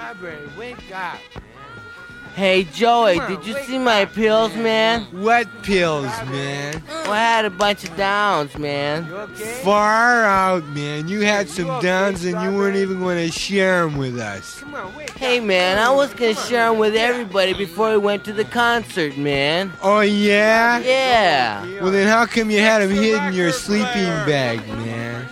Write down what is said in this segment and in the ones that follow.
Strawberry, wake up, man. Hey, Joey, on, did you see my up, pills, man. man? What pills, man? Well, I had a bunch of downs, man. You okay? Far out, man. You had You some okay, downs and you weren't even going to share them with us. Come on, wake Hey, up. man, I was gonna share them with everybody before we went to the concert, man. Oh, yeah? Yeah. Well, then how come you had them hidden in your sleeping player. bag, man?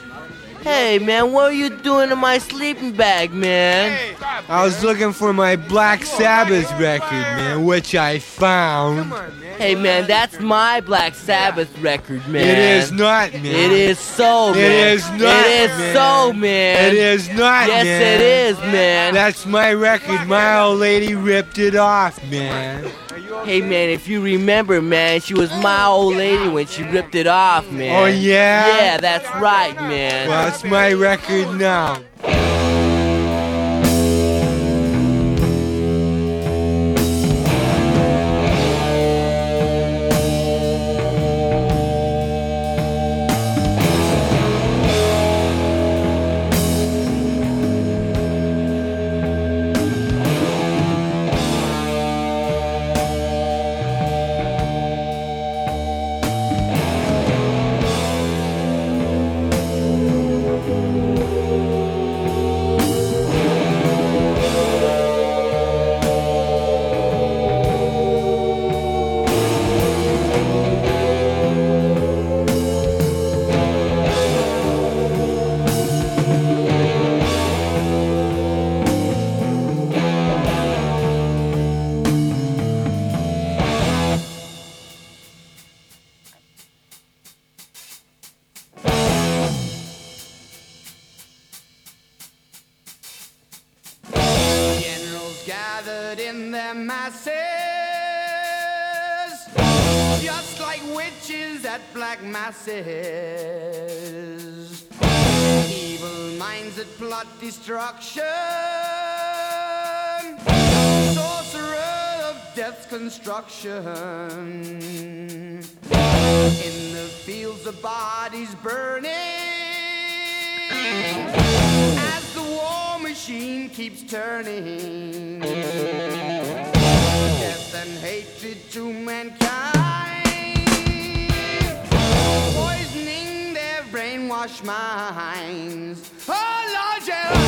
Hey, man, what are you doing in my sleeping bag, man? Hey, stop, I was looking for my Black Sabbath record, man, which I found. Come on, man. Hey, man, that's my Black Sabbath record, man. It is not, man. It is so, It man. is not, It is man. so, man. It is not, Yes, man. it is, man. That's my record. My old lady ripped it off, man. Are you okay? Hey, man, if you remember, man, she was my old lady when she ripped it off, oh, man. Oh, yeah? Yeah, that's right, man. Well, it's my record now. Plot destruction, sorcerer of death's construction. In the fields of bodies burning as the war machine keeps turning. Death and hatred to mankind, poisoning their brainwashed minds. Oh, Lord, yeah.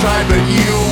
try, but you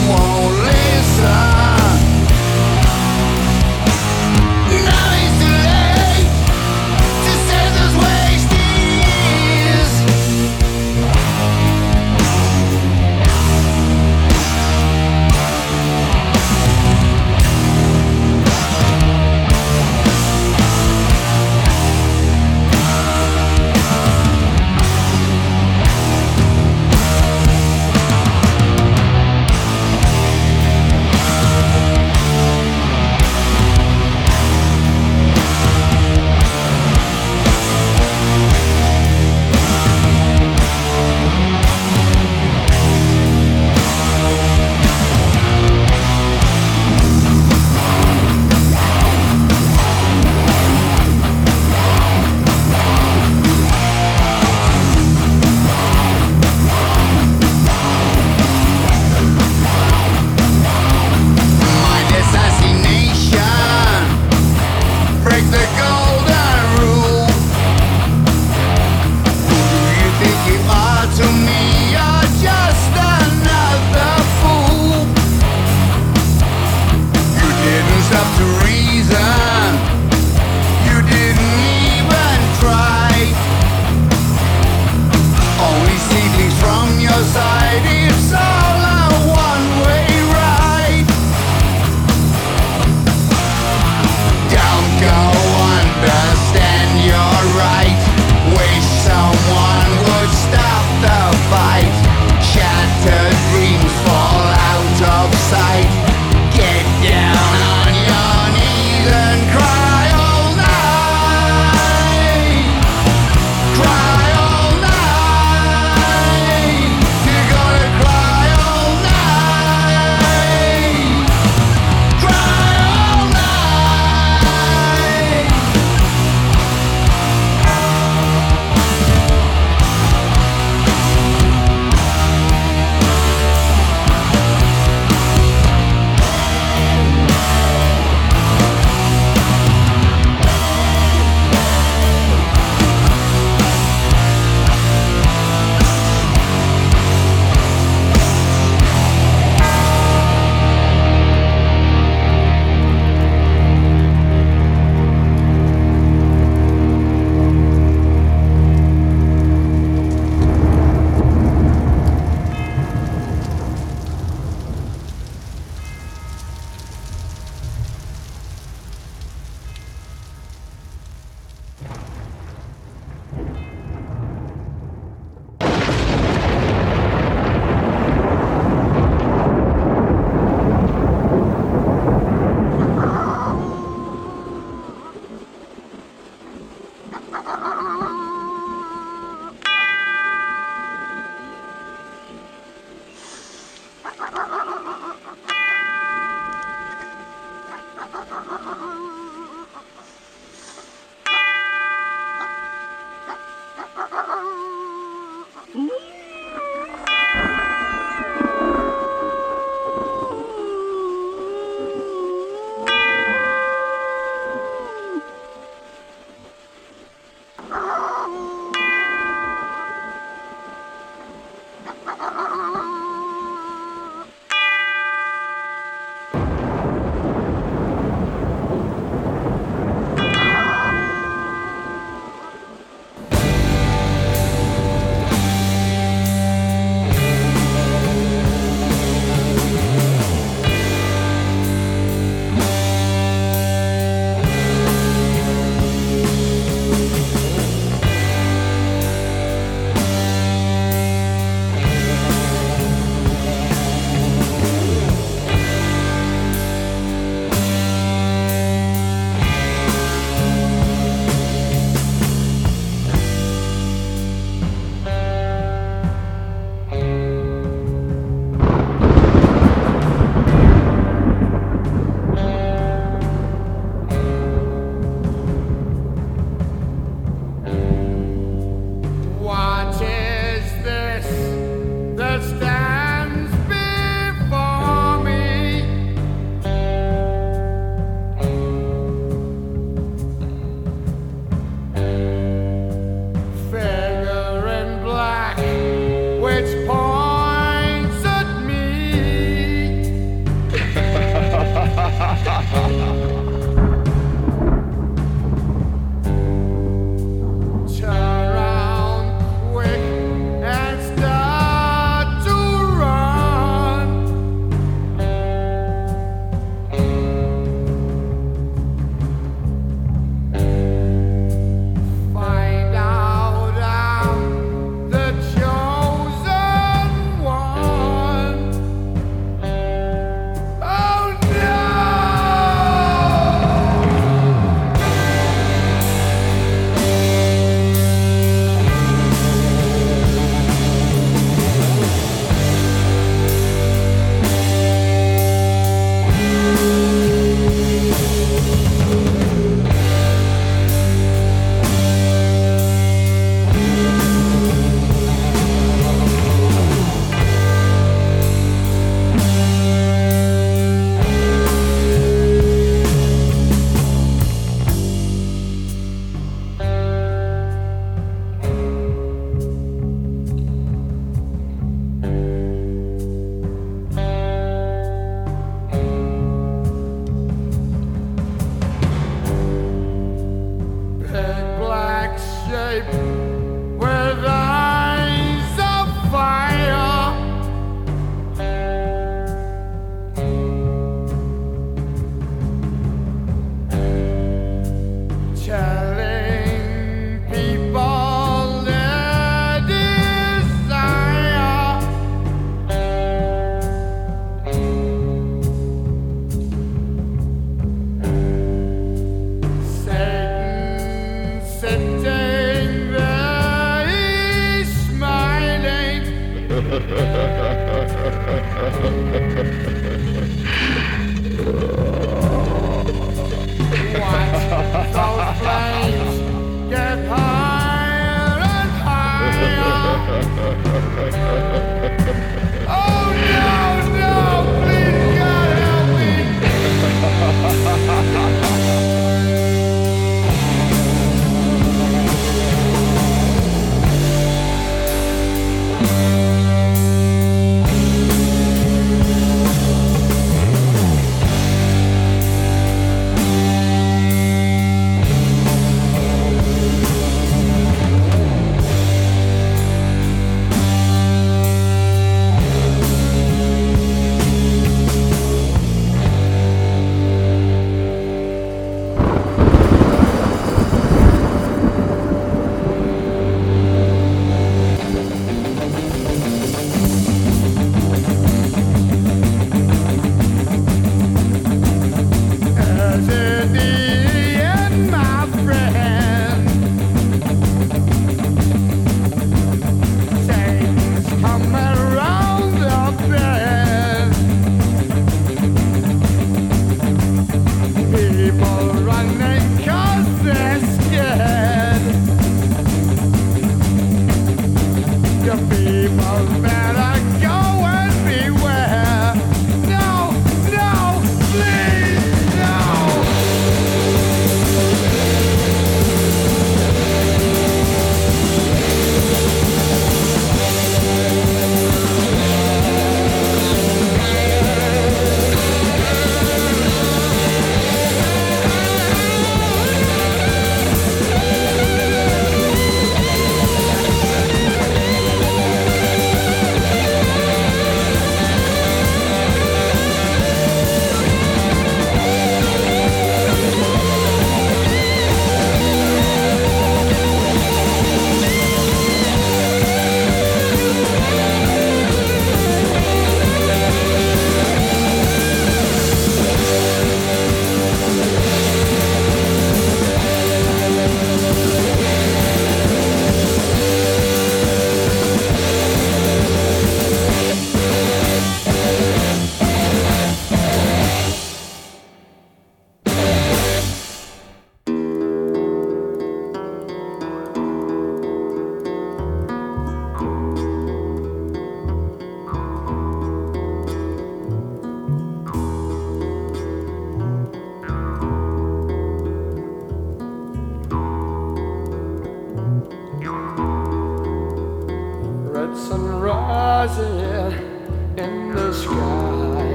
the sky,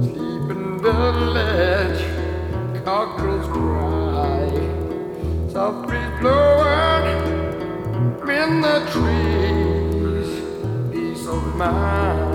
sleeping the ledge, cockroaches cry, soft breeze blowing in the trees, peace of mind.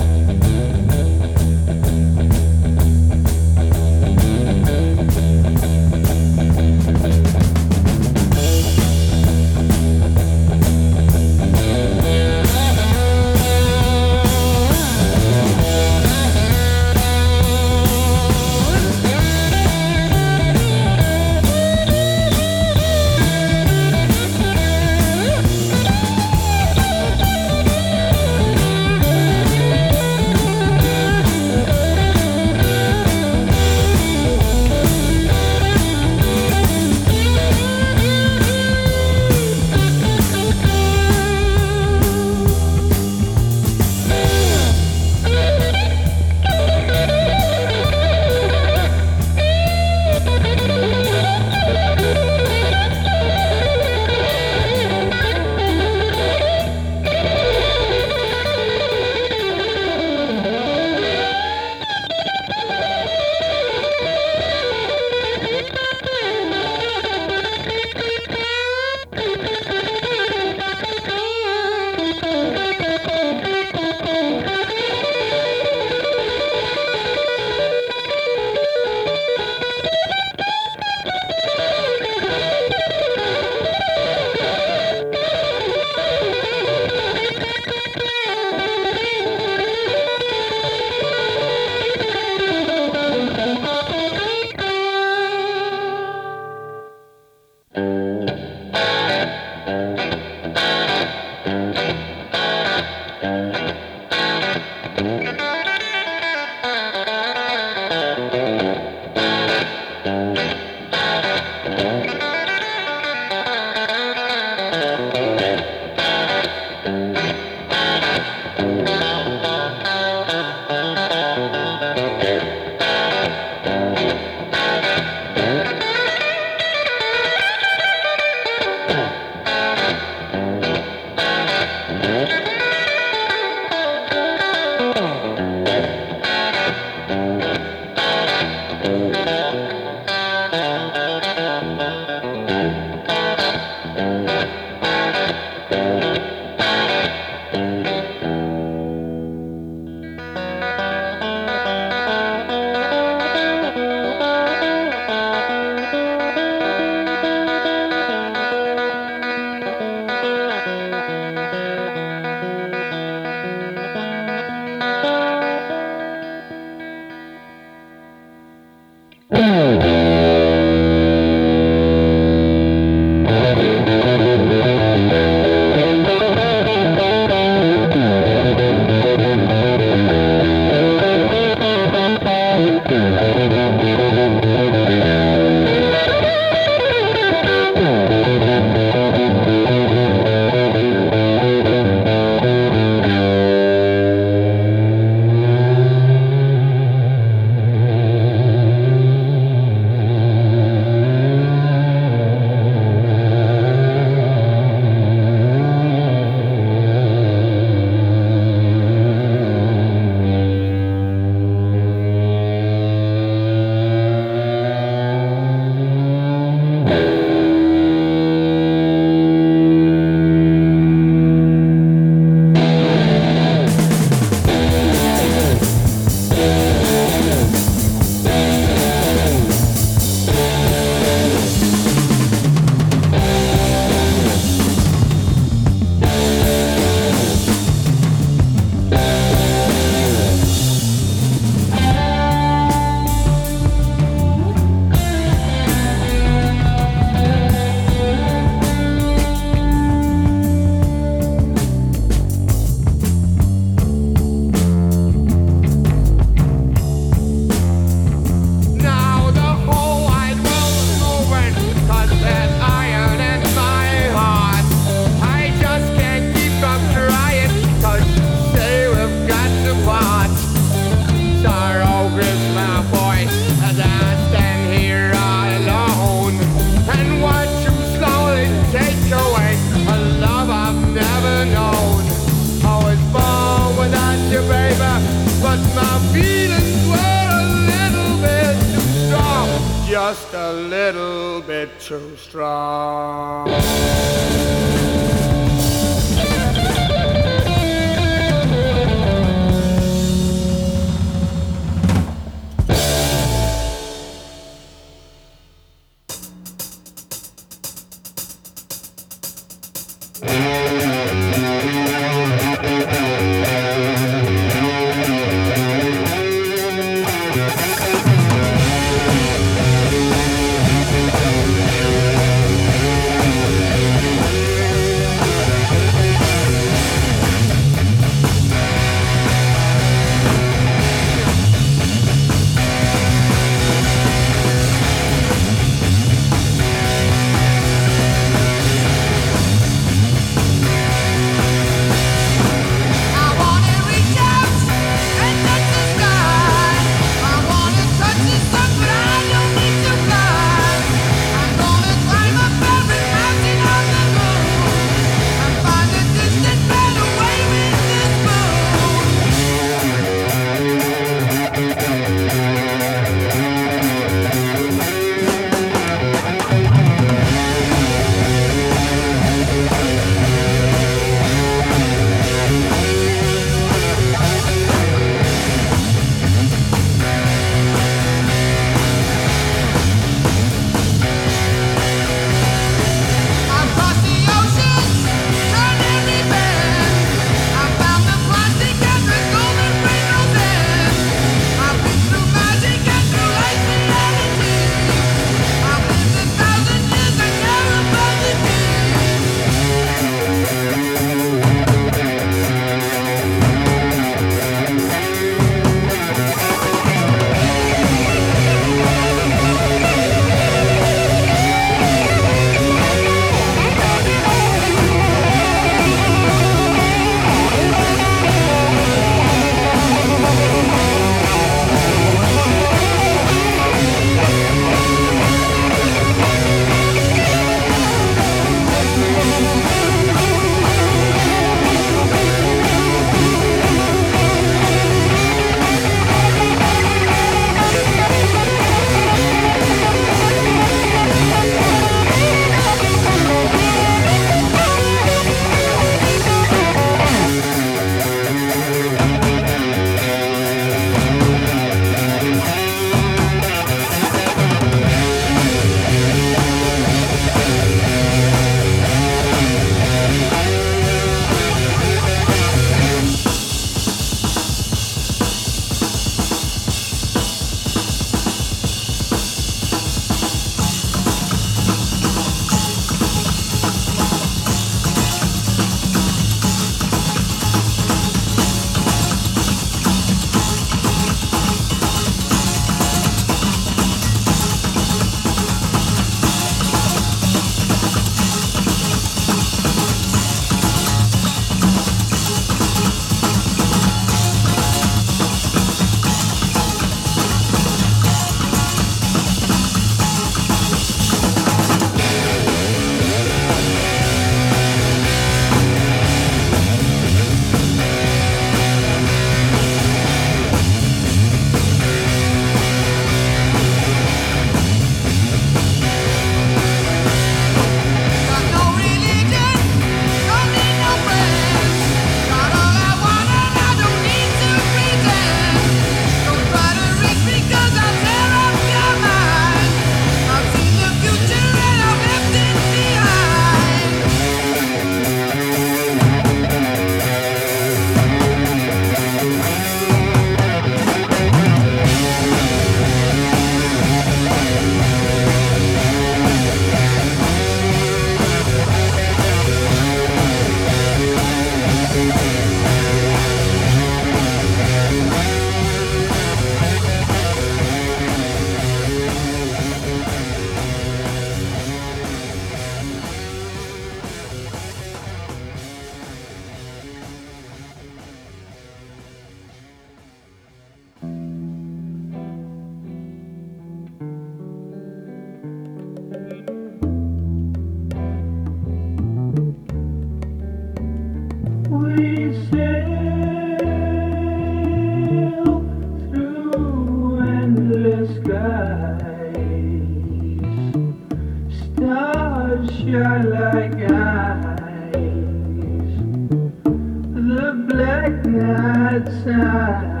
the black night.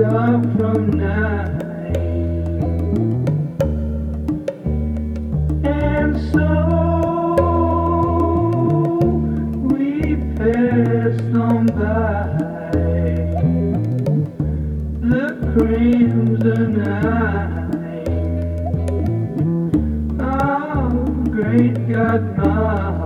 dark from night. And so we passed on by the crimson night. Oh, great God, my.